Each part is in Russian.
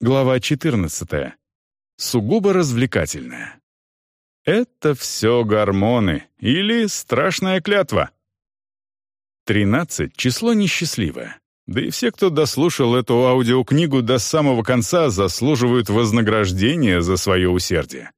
Глава 14. Сугубо развлекательная. Это все гормоны или страшная клятва. 13 — число несчастливое. Да и все, кто дослушал эту аудиокнигу до самого конца, заслуживают вознаграждения за свое усердие.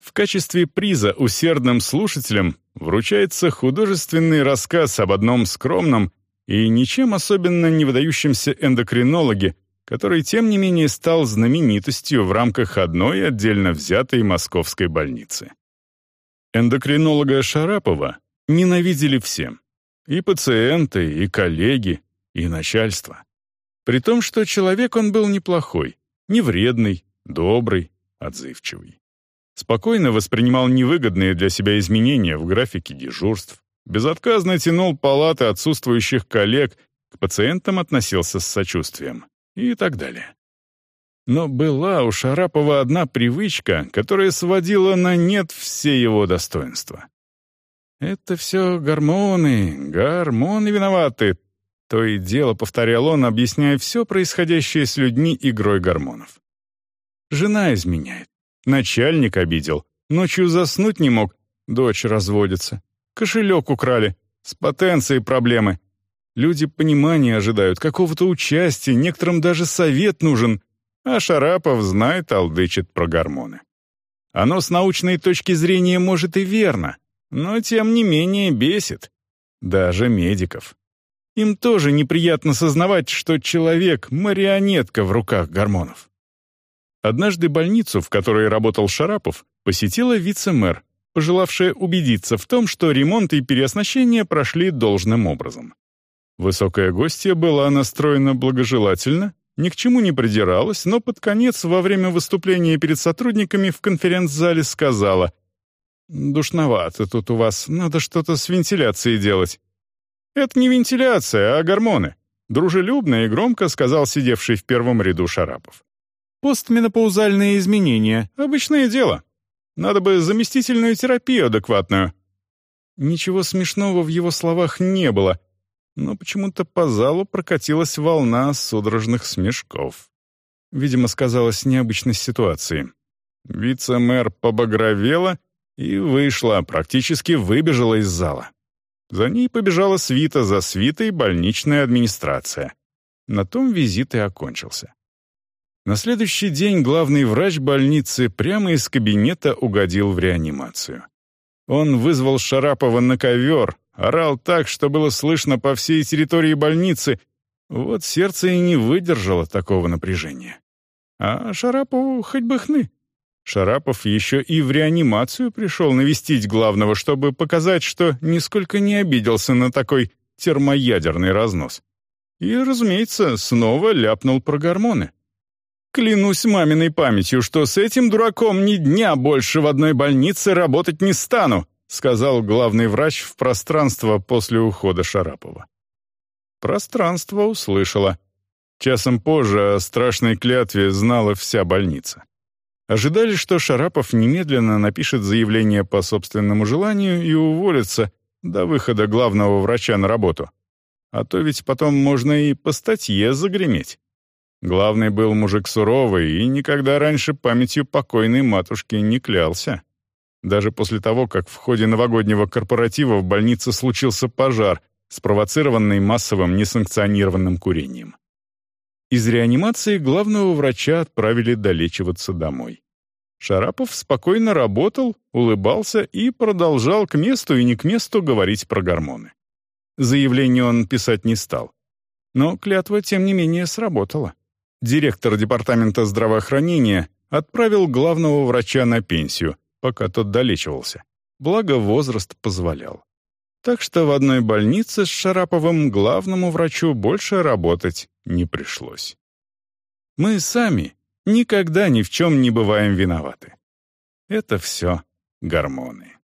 В качестве приза усердным слушателям вручается художественный рассказ об одном скромном и ничем особенно не выдающемся эндокринологе, который, тем не менее, стал знаменитостью в рамках одной отдельно взятой московской больницы. Эндокринолога Шарапова ненавидели всем. И пациенты, и коллеги, и начальство. При том, что человек он был неплохой, невредный, добрый, отзывчивый. Спокойно воспринимал невыгодные для себя изменения в графике дежурств, безотказно тянул палаты отсутствующих коллег, к пациентам относился с сочувствием и так далее. Но была у Шарапова одна привычка, которая сводила на нет все его достоинства. «Это все гормоны, гормоны виноваты», то и дело повторял он, объясняя все происходящее с людьми игрой гормонов. Жена изменяет, начальник обидел, ночью заснуть не мог, дочь разводится, кошелек украли, с потенцией проблемы, Люди понимания ожидают, какого-то участия, некоторым даже совет нужен, а Шарапов знает, алдычит про гормоны. Оно с научной точки зрения может и верно, но тем не менее бесит. Даже медиков. Им тоже неприятно сознавать, что человек — марионетка в руках гормонов. Однажды больницу, в которой работал Шарапов, посетила вице-мэр, пожелавшая убедиться в том, что ремонт и переоснащение прошли должным образом. Высокая гостья была настроена благожелательно, ни к чему не придиралась, но под конец, во время выступления перед сотрудниками в конференц-зале сказала «Душновато тут у вас, надо что-то с вентиляцией делать». «Это не вентиляция, а гормоны», — дружелюбно и громко сказал сидевший в первом ряду Шарапов. «Постменопаузальные изменения — обычное дело. Надо бы заместительную терапию адекватную». Ничего смешного в его словах не было — но почему-то по залу прокатилась волна судорожных смешков. Видимо, сказалась необычность ситуации. Вице-мэр побагровела и вышла, практически выбежала из зала. За ней побежала свита за свитой больничная администрация. На том визит и окончился. На следующий день главный врач больницы прямо из кабинета угодил в реанимацию. Он вызвал Шарапова на ковер, Орал так, что было слышно по всей территории больницы. Вот сердце и не выдержало такого напряжения. А Шарапову хоть бы хны. Шарапов еще и в реанимацию пришел навестить главного, чтобы показать, что нисколько не обиделся на такой термоядерный разнос. И, разумеется, снова ляпнул про гормоны. Клянусь маминой памятью, что с этим дураком ни дня больше в одной больнице работать не стану сказал главный врач в пространство после ухода Шарапова. Пространство услышала. Часом позже о страшной клятве знала вся больница. Ожидали, что Шарапов немедленно напишет заявление по собственному желанию и уволится до выхода главного врача на работу. А то ведь потом можно и по статье загреметь. Главный был мужик суровый и никогда раньше памятью покойной матушки не клялся. Даже после того, как в ходе новогоднего корпоратива в больнице случился пожар, спровоцированный массовым несанкционированным курением. Из реанимации главного врача отправили долечиваться домой. Шарапов спокойно работал, улыбался и продолжал к месту и не к месту говорить про гормоны. Заявление он писать не стал. Но клятва, тем не менее, сработала. Директор департамента здравоохранения отправил главного врача на пенсию, пока тот долечивался. Благо, возраст позволял. Так что в одной больнице с Шараповым главному врачу больше работать не пришлось. Мы сами никогда ни в чем не бываем виноваты. Это все гормоны.